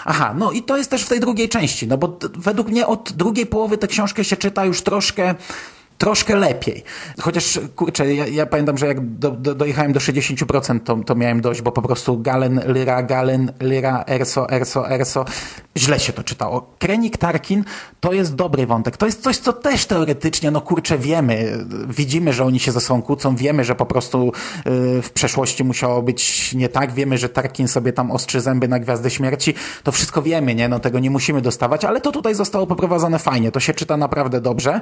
Aha, no i to jest też w tej drugiej części, no bo według mnie od drugiej połowy tę książkę się czyta już troszkę troszkę lepiej. Chociaż, kurczę, ja, ja pamiętam, że jak do, do, dojechałem do 60%, to, to miałem dość, bo po prostu Galen, Lyra, Galen, Lyra, Erso, Erso, Erso. Źle się to czytało. Krenik Tarkin to jest dobry wątek. To jest coś, co też teoretycznie, no kurczę, wiemy. Widzimy, że oni się ze sobą kłócą, wiemy, że po prostu yy, w przeszłości musiało być nie tak, wiemy, że Tarkin sobie tam ostrzy zęby na Gwiazdę Śmierci. To wszystko wiemy, nie? No tego nie musimy dostawać, ale to tutaj zostało poprowadzone fajnie. To się czyta naprawdę dobrze.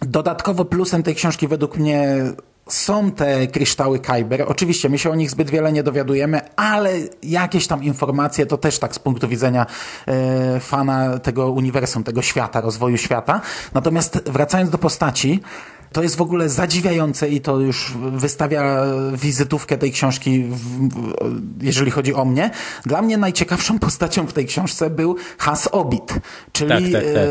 Dodatkowo plusem tej książki według mnie są te kryształy Kyber. Oczywiście my się o nich zbyt wiele nie dowiadujemy, ale jakieś tam informacje to też tak z punktu widzenia e, fana tego uniwersum, tego świata, rozwoju świata. Natomiast wracając do postaci, to jest w ogóle zadziwiające i to już wystawia wizytówkę tej książki, w, jeżeli chodzi o mnie. Dla mnie najciekawszą postacią w tej książce był Has Obit, czyli Tak, tak, tak. E,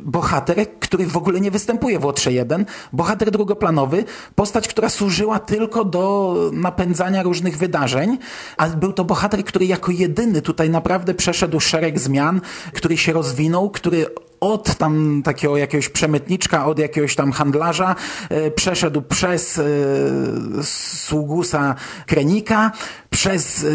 bohater, który w ogóle nie występuje w Łotrze 1, bohater drugoplanowy, postać, która służyła tylko do napędzania różnych wydarzeń, a był to bohater, który jako jedyny tutaj naprawdę przeszedł szereg zmian, który się rozwinął, który od tam takiego jakiegoś przemytniczka, od jakiegoś tam handlarza, e, przeszedł przez e, sługusa Krenika, przez e,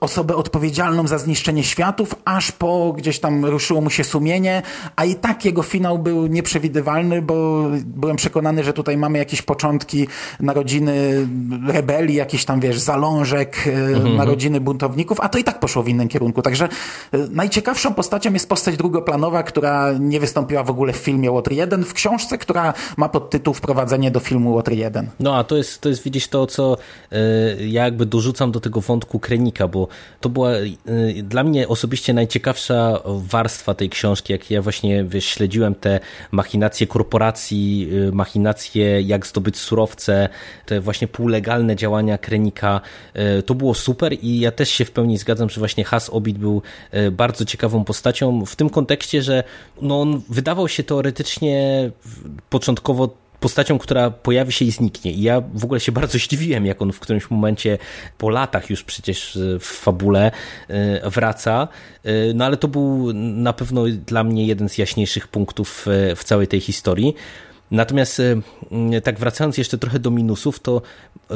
osobę odpowiedzialną za zniszczenie światów, aż po gdzieś tam ruszyło mu się sumienie, a i tak jego finał był nieprzewidywalny, bo byłem przekonany, że tutaj mamy jakieś początki narodziny rebelii, jakiś tam, wiesz, zalążek e, narodziny buntowników, a to i tak poszło w innym kierunku. Także e, najciekawszą postacią jest postać drugoplanowa, która nie wystąpiła w ogóle w filmie Łotr 1, w książce, która ma podtytuł Wprowadzenie do filmu Łotr 1. No a to jest, to jest widzisz to, co y, ja jakby dorzucam do tego wątku Krenika, bo to była y, dla mnie osobiście najciekawsza warstwa tej książki, jak ja właśnie wiesz, śledziłem te machinacje korporacji, y, machinacje jak zdobyć surowce, te właśnie półlegalne działania Krenika, y, to było super i ja też się w pełni zgadzam, że właśnie Has Obit był bardzo ciekawą postacią w tym kontekście, że no on wydawał się teoretycznie początkowo postacią, która pojawi się i zniknie. I ja w ogóle się (laughs) bardzo zdziwiłem, jak on w którymś momencie, po latach już przecież w fabule y, wraca. Y, No ale to był na pewno dla mnie jeden z jaśniejszych punktów w całej tej historii. Natomiast tak wracając jeszcze trochę do minusów, to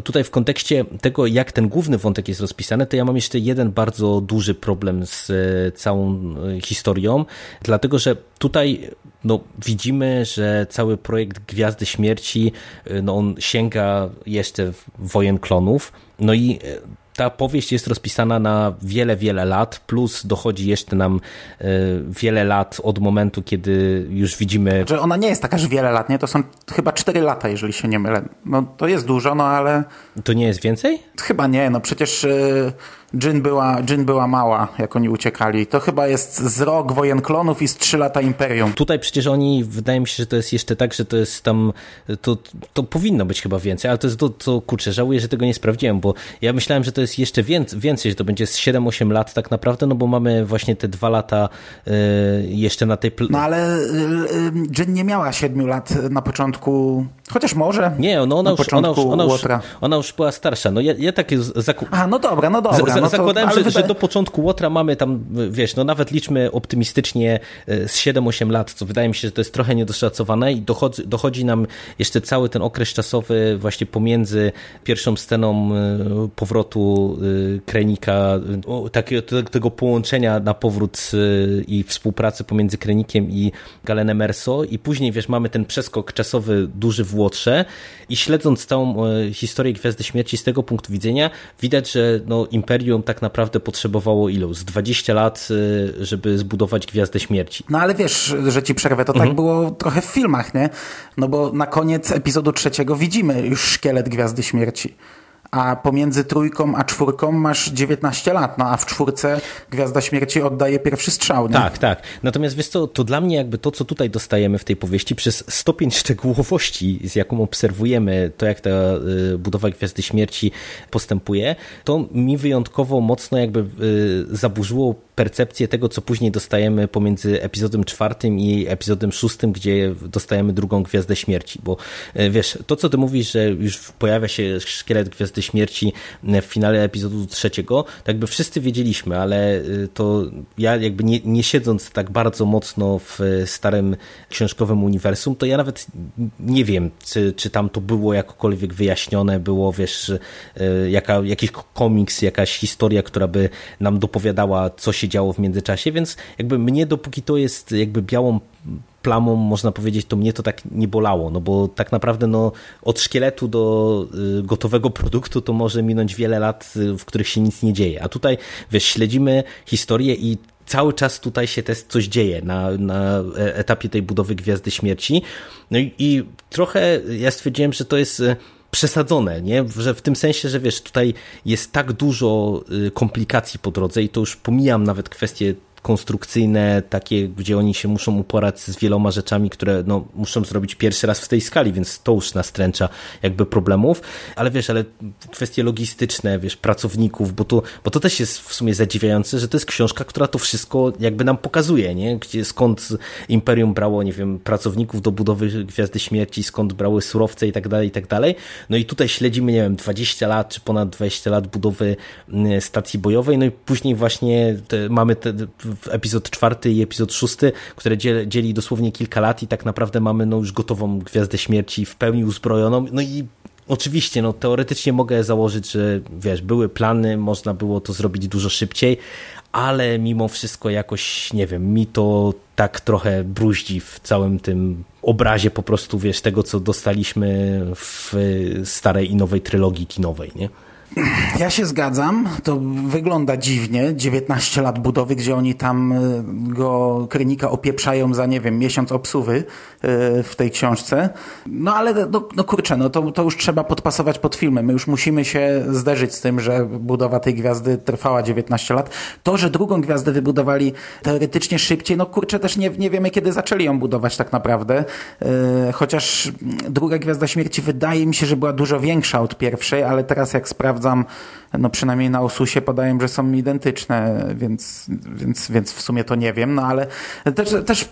tutaj w kontekście tego, jak ten główny wątek jest rozpisany, to ja mam jeszcze jeden bardzo duży problem z całą historią, dlatego że tutaj no, widzimy, że cały projekt Gwiazdy Śmierci, y, no, on sięga jeszcze w wojen klonów, no i y, ta powieść jest rozpisana na wiele, wiele lat, plus dochodzi jeszcze nam y, wiele lat od momentu, kiedy już widzimy Że ona nie jest taka, że wiele lat, nie? To są chyba 4 lata, jeżeli się nie mylę. No to jest dużo, no ale To nie jest więcej? chyba nie, no przecież Jin była, Jin była mała, jak oni uciekali. To chyba jest z rok wojen klonów i z 3 lata Imperium. Tutaj przecież oni, wydaje mi się, że to jest jeszcze tak, że to jest tam, to, to powinno być chyba więcej, ale to jest to, to kurczę, żałuję, że tego nie sprawdziłem, bo ja myślałem, że to jest jeszcze więcej, więcej że to będzie z 7-8 lat tak naprawdę, no bo mamy właśnie te dwa lata y, jeszcze na tej... Pl- No ale y, y, Jin nie miała 7 lat na początku, chociaż może. nie, no ona na już, ona, już, ona, już, ona już była starsza. No ja, ja takie zaku- A, no dobra, no dobra. Za- no to, Zakładałem, ale że, że wydaje- do początku Łotra mamy tam, wiesz, no nawet liczmy optymistycznie e, z 7-8 lat, co wydaje mi się, że to jest trochę niedoszacowane i dochodzi, dochodzi nam jeszcze cały ten okres czasowy właśnie pomiędzy pierwszą sceną e, powrotu e, Krenika, takiego, te- tego połączenia na powrót i współpracy pomiędzy Krenikiem i Galenem Erso i później, wiesz, mamy ten przeskok czasowy duży w I śledząc całą e, historię Gwiazdy Śmierci z tego punktu widzenia, widać, że no, Imperium tak naprawdę potrzebowało ilu? Z 20 lat, e, żeby zbudować Gwiazdę Śmierci. No ale wiesz, że ci przerwę, to Mhm. tak było trochę w filmach, nie? No bo na koniec epizodu trzeciego widzimy już szkielet Gwiazdy Śmierci. A pomiędzy trójką a czwórką masz 19 lat, no a w czwórce Gwiazda Śmierci oddaje pierwszy strzał, nie? Tak, tak. Natomiast wiesz co, to dla mnie jakby to, co tutaj dostajemy w tej powieści, przez stopień (laughs) szczegółowości, z jaką obserwujemy to, jak ta y, budowa Gwiazdy Śmierci postępuje, to mi wyjątkowo mocno jakby y, zaburzyło percepcję tego, co później dostajemy pomiędzy epizodem czwartym i epizodem szóstym, gdzie dostajemy drugą Gwiazdę Śmierci, bo e, wiesz, to co ty mówisz, że już pojawia się szkielet Gwiazdy Śmierci w finale epizodu trzeciego, tak jakby wszyscy wiedzieliśmy, ale e, to ja jakby nie, nie siedząc tak bardzo mocno w starym książkowym uniwersum, to ja nawet nie wiem, czy, czy tam to było jakokolwiek wyjaśnione, było wiesz, e, jaka, jakiś komiks, jakaś historia, która by nam dopowiadała, co się działo w międzyczasie, więc jakby mnie dopóki to jest jakby białą plamą, można powiedzieć, to mnie to tak nie bolało, no bo tak naprawdę no, od szkieletu do y, gotowego produktu to może minąć wiele lat, y, w których się nic nie dzieje. A tutaj, wiesz, śledzimy historię i cały czas tutaj się też coś dzieje na, na etapie tej budowy Gwiazdy Śmierci. No i, i trochę ja stwierdziłem, że to jest y, przesadzone, nie? Że w tym sensie, że wiesz, tutaj jest tak dużo komplikacji po drodze i to już pomijam nawet kwestie konstrukcyjne, takie, gdzie oni się muszą uporać z wieloma rzeczami, które no, muszą zrobić pierwszy raz w tej skali, więc to już nastręcza jakby problemów, ale wiesz, ale kwestie logistyczne, wiesz, pracowników, bo to, bo to też jest w sumie zadziwiające, że to jest książka, która to wszystko jakby nam pokazuje, nie? Gdzie, skąd Imperium brało, nie wiem, pracowników do budowy Gwiazdy Śmierci, skąd brały surowce i tak dalej, i tak dalej. No i tutaj śledzimy, nie wiem, 20 lat, czy ponad 20 lat budowy mm, stacji bojowej, no i później właśnie te, mamy te epizod czwarty i epizod szósty, które dzieli dosłownie kilka lat i tak naprawdę mamy no już gotową Gwiazdę Śmierci w pełni uzbrojoną, no i Oczywiście, no teoretycznie mogę założyć, że wiesz, były plany, można było to zrobić dużo szybciej, ale mimo wszystko jakoś, nie wiem, mi to tak trochę bruździ w całym tym obrazie po prostu, wiesz, tego, co dostaliśmy w starej i nowej trylogii kinowej, nie? Ja się zgadzam. To wygląda dziwnie. 19 lat budowy, gdzie oni tam e, go Krynika opieprzają za, nie wiem, miesiąc obsuwy e, w tej książce. No ale no, no kurczę, no to, to już trzeba podpasować pod filmem. My już musimy się zderzyć z tym, że budowa tej gwiazdy trwała 19 lat. To, że drugą gwiazdę wybudowali teoretycznie szybciej, no kurczę, też nie, nie wiemy, kiedy zaczęli ją budować tak naprawdę. E, chociaż druga Gwiazda Śmierci wydaje mi się, że była dużo większa od pierwszej, ale teraz jak sprawdzam sprawdzam, no przynajmniej na Osusie podają, że są identyczne, więc, więc, więc w sumie to nie wiem, no ale też, też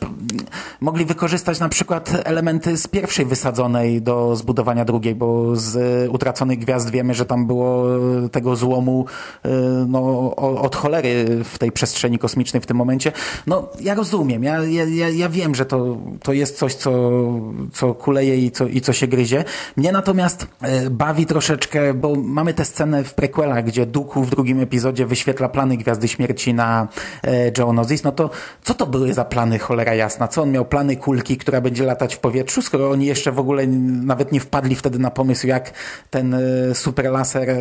mogli wykorzystać na przykład elementy z pierwszej wysadzonej do zbudowania drugiej, bo z utraconych gwiazd wiemy, że tam było tego złomu y, no, od cholery w tej przestrzeni kosmicznej w tym momencie. No ja rozumiem, ja, ja, ja wiem, że to, to jest coś, co, co kuleje i co, i co się gryzie. Mnie natomiast y, bawi troszeczkę, bo mamy tę scenę w prequelach, gdzie Dooku w drugim epizodzie wyświetla plany Gwiazdy Śmierci na e, Geonosis, no to co to były za plany, cholera jasna? Co on miał? Plany kulki, która będzie latać w powietrzu, skoro oni jeszcze w ogóle nawet nie wpadli wtedy na pomysł, jak ten e, super laser e,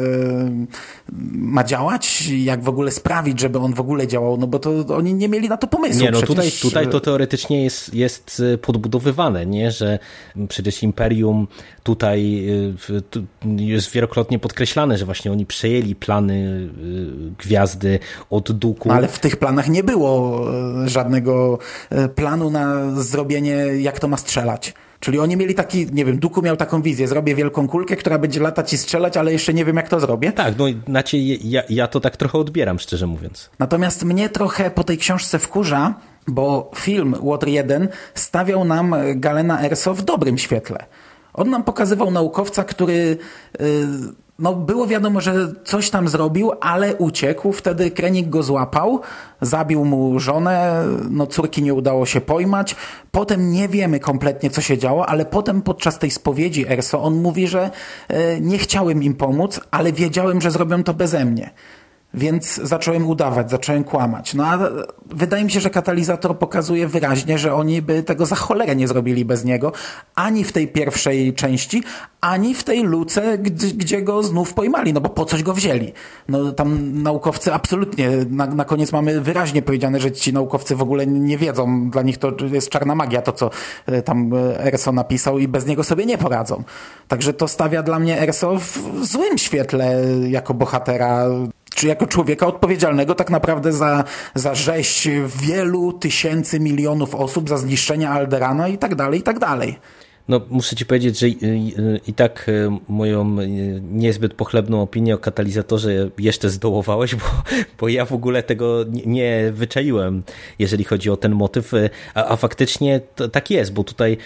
ma działać, jak w ogóle sprawić, żeby on w ogóle działał, no bo to oni nie mieli na to pomysłu. Nie, no tutaj, tutaj to teoretycznie jest, jest podbudowywane, nie, że przecież Imperium tutaj jest wielokrotnie podkreślane, że właśnie oni przejęli plany y, gwiazdy od Duku. No ale w tych planach nie było e, żadnego e, planu na zrobienie, jak to ma strzelać. Czyli oni mieli taki, nie wiem, Duku miał taką wizję, zrobię wielką kulkę, która będzie latać i strzelać, ale jeszcze nie wiem, jak to zrobię. Tak, no znaczy ja, ja to tak trochę odbieram, szczerze mówiąc. Natomiast mnie trochę po tej książce wkurza, bo film Water 1 stawiał nam Galena Erso w dobrym świetle. On nam pokazywał naukowca, który... No było wiadomo, że coś tam zrobił, ale uciekł. Wtedy Krenik go złapał, zabił mu żonę, no córki nie udało się pojmać. Potem nie wiemy kompletnie, co się działo, ale potem podczas tej spowiedzi Erso on mówi, że e, nie chciałem im pomóc, ale wiedziałem, że zrobią to beze mnie. Więc zacząłem udawać, zacząłem kłamać. No a wydaje mi się, że katalizator pokazuje wyraźnie, że oni by tego za cholerę nie zrobili bez niego, ani w tej pierwszej części, ani w tej luce, gdzie, go znów pojmali, no bo po coś go wzięli. No tam naukowcy absolutnie, na, na koniec mamy wyraźnie powiedziane, że ci naukowcy w ogóle nie wiedzą, dla nich to jest czarna magia, to co e, tam e, Erso napisał i bez niego sobie nie poradzą. Także to stawia dla mnie Erso w złym świetle jako bohatera czy jako człowieka odpowiedzialnego tak naprawdę za, za rzeź wielu tysięcy, milionów osób, za zniszczenie Alderana i tak dalej, i tak dalej. No, muszę ci powiedzieć, że i, tak moją niezbyt pochlebną opinię o katalizatorze jeszcze zdołowałeś, bo, bo ja w ogóle tego nie wyczaiłem, jeżeli chodzi o ten motyw, a, a faktycznie tak jest, bo tutaj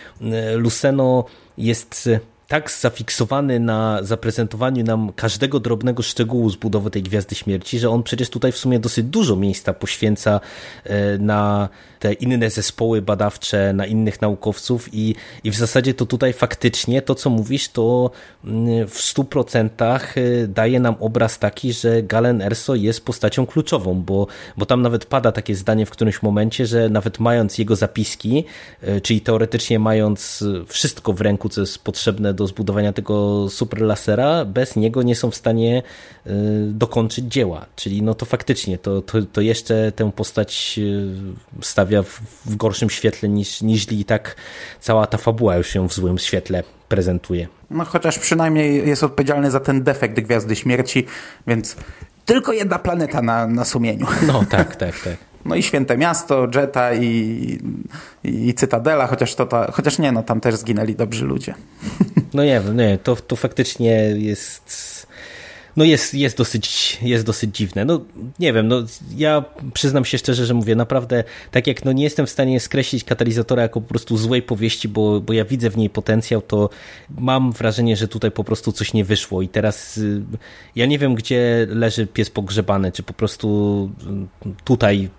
Luceno jest tak zafiksowany na zaprezentowaniu nam każdego drobnego szczegółu z budowy tej Gwiazdy Śmierci, że on przecież tutaj w sumie dosyć dużo miejsca poświęca e, na te inne zespoły badawcze, na innych naukowców i, i w zasadzie to tutaj faktycznie to, co mówisz, to mm, w stu procentach e, daje nam obraz taki, że Galen Erso jest postacią kluczową, bo, bo tam nawet pada takie zdanie w którymś momencie, że nawet mając jego zapiski, e, czyli teoretycznie mając wszystko w ręku, co jest potrzebne do zbudowania tego super lasera, bez niego nie są w stanie y, dokończyć dzieła. Czyli no to faktycznie to, to, to jeszcze tę postać y, stawia w, w gorszym świetle niż, niż i tak cała ta fabuła już się w złym świetle prezentuje. No chociaż przynajmniej jest odpowiedzialny za ten defekt Gwiazdy Śmierci, więc tylko jedna planeta na, na sumieniu. No tak, tak, tak. No i Święte Miasto, Jetta i, i, Cytadela, chociaż, to ta, chociaż nie, no tam też zginęli dobrzy ludzie. (laughs) No nie, nie to, to faktycznie jest no jest, jest, dosyć, jest dosyć dziwne. No nie wiem, no ja przyznam się szczerze, że mówię naprawdę, tak jak no nie jestem w stanie skreślić katalizatora jako po prostu złej powieści, bo, bo ja widzę w niej potencjał, to mam wrażenie, że tutaj po prostu coś nie wyszło i teraz y, ja nie wiem, gdzie leży pies pogrzebany, czy po prostu tutaj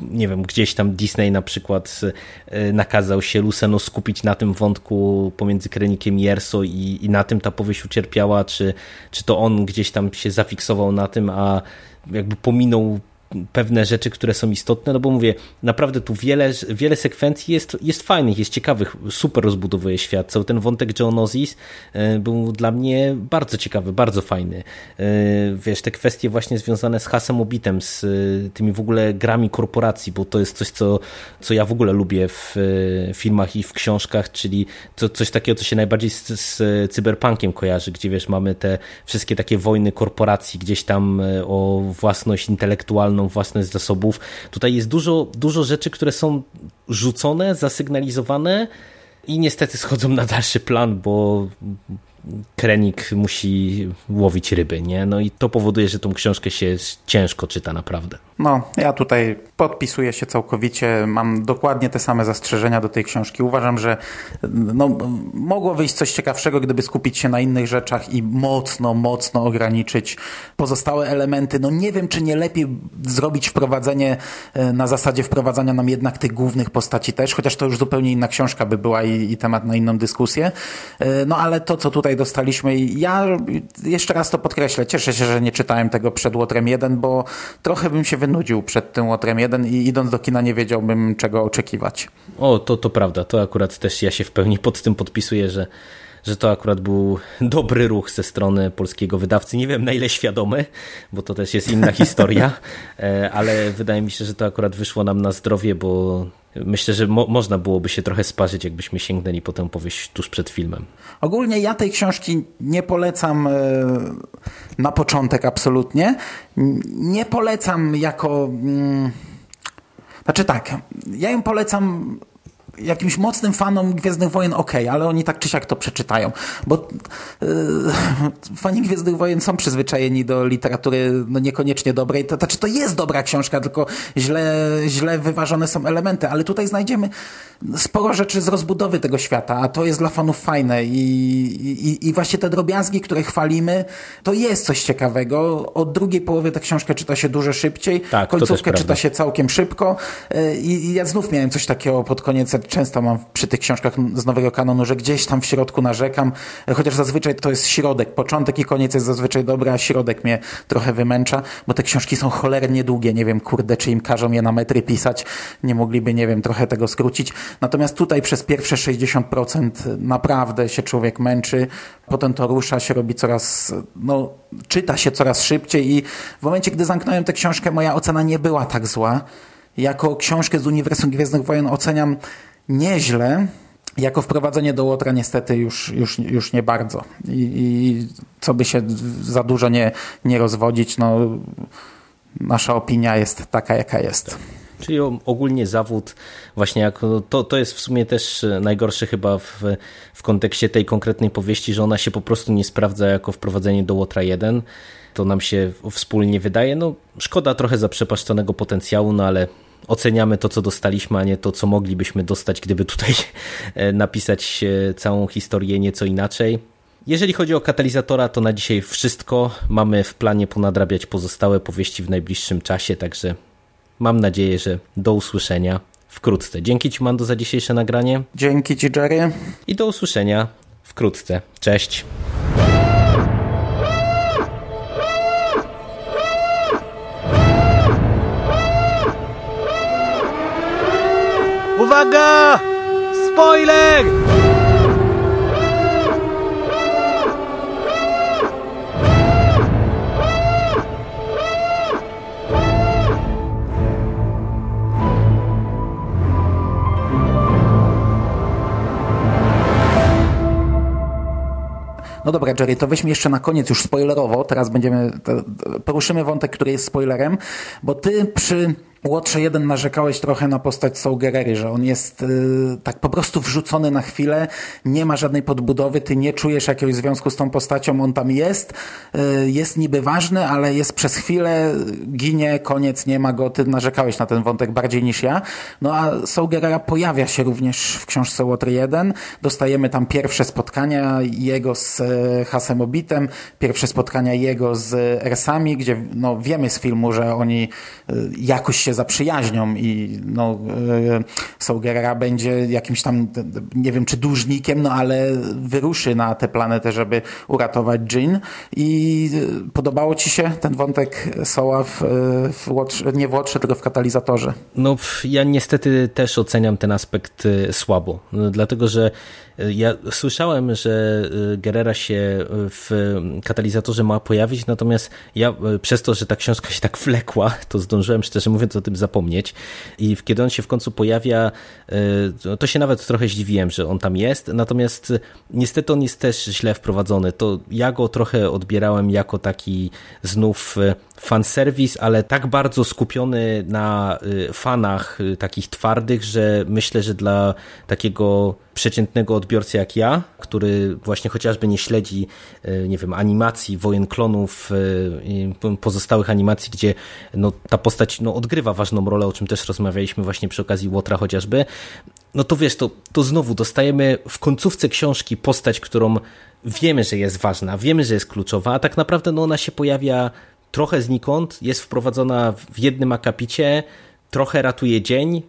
nie wiem, gdzieś tam Disney na przykład e, nakazał się Luceno skupić na tym wątku pomiędzy Krenikiem i Erso i, i na tym ta powieść ucierpiała, czy, czy to on gdzieś tam się zafiksował na tym, a jakby pominął pewne rzeczy, które są istotne, no bo mówię, naprawdę tu wiele, wiele sekwencji jest, jest fajnych, jest ciekawych, super rozbudowuje świat. Cały ten wątek Geonosis e, był dla mnie bardzo ciekawy, bardzo fajny. E, wiesz, te kwestie właśnie związane z hasem obitem, z e, tymi w ogóle grami korporacji, bo to jest coś, co, co ja w ogóle lubię w filmach i w książkach, czyli to, coś takiego, co się najbardziej z, z cyberpunkiem kojarzy, gdzie wiesz, mamy te wszystkie takie wojny korporacji, gdzieś tam o własność intelektualną własność zasobów. Tutaj jest dużo, dużo rzeczy, które są rzucone, zasygnalizowane i niestety schodzą na dalszy plan, bo Krenik musi łowić ryby, nie? No i to powoduje, że tą książkę się ciężko czyta naprawdę. No, ja tutaj podpisuję się całkowicie. Mam dokładnie te same zastrzeżenia do tej książki. Uważam, że no, mogło wyjść coś ciekawszego, gdyby skupić się na innych rzeczach i mocno, mocno ograniczyć pozostałe elementy. No nie wiem, czy nie lepiej zrobić wprowadzenie e, na zasadzie wprowadzania nam jednak tych głównych postaci też, chociaż to już zupełnie inna książka by była i, i temat na inną dyskusję. E, no ale to, co tutaj dostaliśmy, ja jeszcze raz to podkreślę, cieszę się, że nie czytałem tego przed Łotrem 1, bo trochę bym się wynudził przed tym Łotrem 1 i idąc do kina nie wiedziałbym czego oczekiwać. O, to, to prawda, to akurat też ja się w pełni pod tym podpisuję, że że to akurat był dobry ruch ze strony polskiego wydawcy. Nie wiem na ile świadomy, bo to też jest inna historia, (laughs) e, ale wydaje mi się, że to akurat wyszło nam na zdrowie, bo myślę, że mo można byłoby się trochę sparzyć, jakbyśmy sięgnęli po tę powieść tuż przed filmem. Ogólnie ja tej książki nie polecam e, na początek absolutnie. Nie polecam jako... Mm, znaczy tak, ja ją polecam jakimś mocnym fanom Gwiezdnych Wojen ok, ale oni tak czy siak to przeczytają, bo yy, fani Gwiezdnych Wojen są przyzwyczajeni do literatury no niekoniecznie dobrej, to znaczy to jest dobra książka, tylko źle, źle wyważone są elementy, ale tutaj znajdziemy sporo rzeczy z rozbudowy tego świata, a to jest dla fanów fajne. I, i, i właśnie te drobiazgi, które chwalimy, to jest coś ciekawego. Od drugiej połowy ta książka czyta się dużo szybciej, tak, końcówkę czyta się całkiem szybko. Y, i, i ja znów miałem coś takiego pod koniec często mam przy tych książkach z nowego kanonu, że gdzieś tam w środku narzekam, chociaż zazwyczaj to jest środek. Początek i koniec jest zazwyczaj dobry, a środek mnie trochę wymęcza, bo te książki są cholernie długie. Nie wiem, kurde, czy im każą je na metry pisać. Nie mogliby, nie wiem, trochę tego skrócić. Natomiast tutaj przez pierwsze 60% naprawdę się człowiek męczy, potem to rusza się, robi coraz, no, czyta się coraz szybciej i w momencie, gdy zamknąłem tę książkę, moja ocena nie była tak zła. Jako książkę z Uniwersum Gwiezdnych Wojen oceniam nieźle. Jako wprowadzenie do Łotra niestety już, już, już nie bardzo. I, I, co by się za dużo nie, nie rozwodzić, no, nasza opinia jest taka, jaka jest. Czyli ogólnie zawód, właśnie jak, to, to jest w sumie też najgorsze chyba w, w kontekście tej konkretnej powieści, że ona się po prostu nie sprawdza jako wprowadzenie do Łotra 1. To nam się wspólnie wydaje. No, szkoda trochę zaprzepaszczonego potencjału, no ale oceniamy to, co dostaliśmy, a nie to, co moglibyśmy dostać, gdyby tutaj (laughs) e, napisać całą historię nieco inaczej. Jeżeli chodzi o katalizatora, to na dzisiaj wszystko. Mamy w planie ponadrabiać pozostałe powieści w najbliższym czasie, także mam nadzieję, że do usłyszenia wkrótce. Dzięki Ci, Mando, za dzisiejsze nagranie. Dzięki Ci, Jerry. I do usłyszenia wkrótce. Cześć. Uwaga! Spoiler! No dobra, Jerry, to weźmy jeszcze na koniec już spoilerowo. Teraz będziemy, poruszymy wątek, który jest spoilerem, bo ty przy Łotrze 1 narzekałeś trochę na postać Saul Guerrero, że on jest y, tak po prostu wrzucony na chwilę, nie ma żadnej podbudowy, ty nie czujesz jakiegoś związku z tą postacią, on tam jest, y, jest niby ważny, ale jest przez chwilę, ginie, koniec, nie ma go, ty narzekałeś na ten wątek bardziej niż ja. No a Saul Guerrero pojawia się również w książce Łotr 1, dostajemy tam pierwsze spotkania jego z y, Hasem Obitem, pierwsze spotkania jego z Ersami, gdzie no, wiemy z filmu, że oni y, jakoś się zaprzyjaźnią i no, e, Saugera będzie jakimś tam, nie wiem czy dłużnikiem, no ale wyruszy na tę planetę, żeby uratować Jean i podobało Ci się ten wątek Soła w, w Łotrze, nie w Łotrze, tylko w katalizatorze? No ja niestety też oceniam ten aspekt e, słabo, no, dlatego że ja słyszałem, że y, Gerera się w katalizatorze ma pojawić, natomiast ja y, przez to, że ta książka się tak wlekła, to zdążyłem szczerze mówiąc o tym zapomnieć i kiedy on się w końcu pojawia, y, to się nawet trochę zdziwiłem, że on tam jest, natomiast niestety on jest też źle wprowadzony. To ja go trochę odbierałem jako taki znów fanserwis, ale tak bardzo skupiony na fanach takich twardych, że myślę, że dla takiego przeciętnego odbiorcy jak ja, który właśnie chociażby nie śledzi, e, nie wiem, animacji, wojen klonów, e, pozostałych animacji, gdzie no, ta postać no, odgrywa ważną rolę, o czym też rozmawialiśmy właśnie przy okazji Łotra chociażby, no to wiesz, to, to znowu dostajemy w końcówce książki postać, którą wiemy, że jest ważna, wiemy, że jest kluczowa, a tak naprawdę no, ona się pojawia trochę znikąd, jest wprowadzona w jednym akapicie, trochę ratuje dzień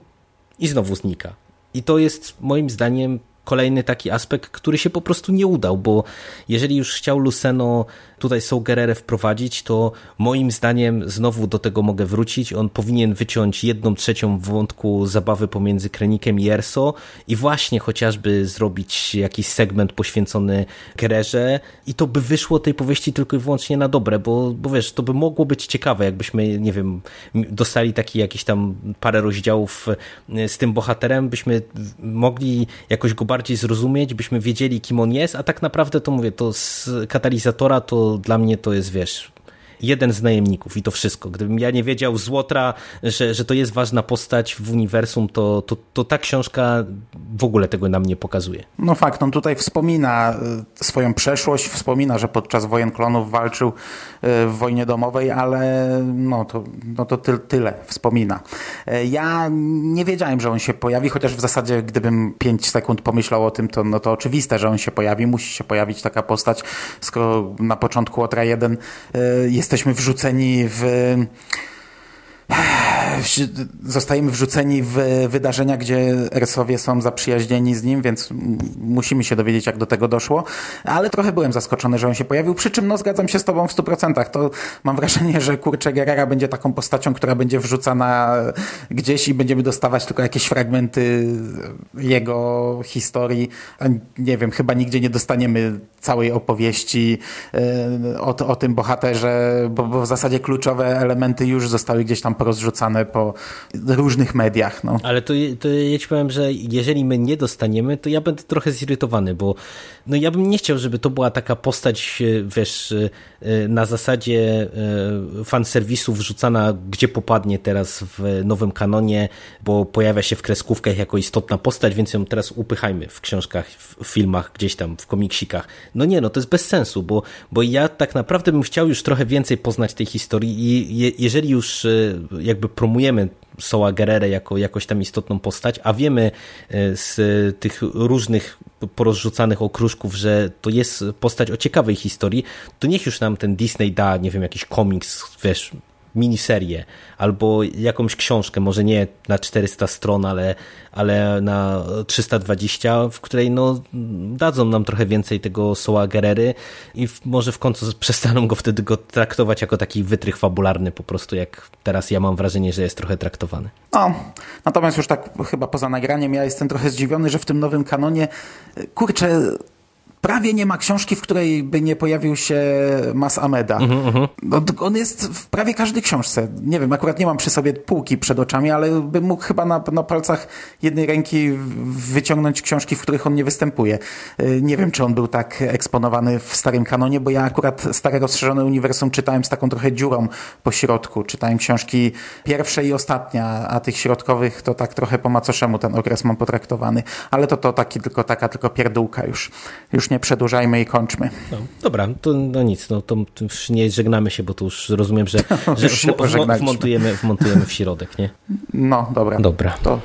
i znowu znika. I to jest moim zdaniem kolejny taki aspekt, który się po prostu nie udał, bo jeżeli już chciał Luceno tutaj Sougerere wprowadzić, to moim zdaniem znowu do tego mogę wrócić. On powinien wyciąć jedną trzecią wątku zabawy pomiędzy Krenikiem i Erso i właśnie chociażby zrobić jakiś segment poświęcony Gererze i to by wyszło tej powieści tylko i wyłącznie na dobre, bo, bo wiesz, to by mogło być ciekawe, jakbyśmy, nie wiem, dostali taki jakiś tam parę rozdziałów e, z tym bohaterem, byśmy mogli jakoś go bardziej zrozumieć, byśmy wiedzieli, kim on jest, a tak naprawdę to mówię, to z katalizatora to dla mnie to jest, wiesz, jeden z najemników i to wszystko. Gdybym ja nie wiedział z Łotra, że, że to jest ważna postać w uniwersum, to, to, to ta książka w ogóle tego nam nie pokazuje. No fakt, on tutaj wspomina y, swoją przeszłość, wspomina, że podczas wojen klonów walczył y, w wojnie domowej, ale no to, no to ty, tyle wspomina. Y, ja nie wiedziałem, że on się pojawi, chociaż w zasadzie gdybym 5 sekund pomyślał o tym, to, no to oczywiste, że on się pojawi, musi się pojawić taka postać, skoro na początku Łotra 1 jest jesteśmy wrzuceni w zostajemy wrzuceni w wydarzenia, gdzie Ersowie są zaprzyjaźnieni z nim, więc musimy się dowiedzieć, jak do tego doszło. Ale trochę byłem zaskoczony, że on się pojawił, przy czym no, zgadzam się z tobą w 100%. To mam wrażenie, że kurczę Gerara będzie taką postacią, która będzie wrzucana gdzieś i będziemy dostawać tylko jakieś fragmenty jego historii. Nie wiem, chyba nigdzie nie dostaniemy całej opowieści e, o, o tym bohaterze, bo, bo w zasadzie kluczowe elementy już zostały gdzieś tam porozrzucane po różnych mediach. No. Ale to, to ja ci powiem, że jeżeli my nie dostaniemy, to ja będę trochę zirytowany, bo no ja bym nie chciał, żeby to była taka postać, wiesz, na zasadzie fanserwisu wrzucana gdzie popadnie teraz w nowym kanonie, bo pojawia się w kreskówkach jako istotna postać, więc ją teraz upychajmy w książkach, w filmach, gdzieś tam w komiksikach. No nie, no to jest bez sensu, bo, bo ja tak naprawdę bym chciał już trochę więcej poznać tej historii i je, jeżeli już jakby promujemy Soła Gerere jako jakoś tam istotną postać, a wiemy z tych różnych porozrzucanych okruszków, że to jest postać o ciekawej historii, to niech już nam ten Disney da, nie wiem, jakiś komiks, wiesz, miniserię albo jakąś książkę, może nie na 400 stron, ale, ale na 320, w której no, dadzą nam trochę więcej tego Soła Gerery i w, może w końcu przestaną go wtedy go traktować jako taki wytrych fabularny, po prostu jak teraz ja mam wrażenie, że jest trochę traktowany. No, natomiast już tak chyba poza nagraniem ja jestem trochę zdziwiony, że w tym nowym kanonie, kurczę, prawie nie ma książki, w której by nie pojawił się Mas Ameda. Mm-hmm. No, on jest w prawie każdej książce. Nie wiem, akurat nie mam przy sobie półki przed oczami, ale bym mógł chyba na, na palcach jednej ręki wyciągnąć książki, w których on nie występuje. Nie wiem, czy on był tak eksponowany w starym kanonie, bo ja akurat stare rozszerzone uniwersum czytałem z taką trochę dziurą po środku. Czytałem książki pierwsze i ostatnia, a tych środkowych to tak trochę po macoszemu ten okres mam potraktowany. Ale to, to taki, tylko taka tylko pierdółka już. Już nie przedłużajmy i kończmy. No, dobra, to no nic, no to już nie żegnamy się, bo to już rozumiem, że, (laughs) że w, w, wmontujemy, wmontujemy w środek, nie? No, dobra. Dobra. To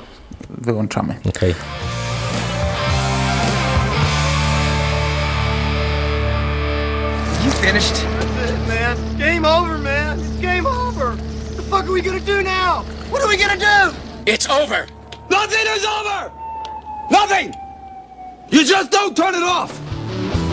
wyłączamy. Okej. Okay. You finished? That's it, man. Game over, man. It's game over. What the fuck are we gonna do now? What are we gonna do? It's over. Nothing is over. Nothing. You just don't turn it off. Thank you.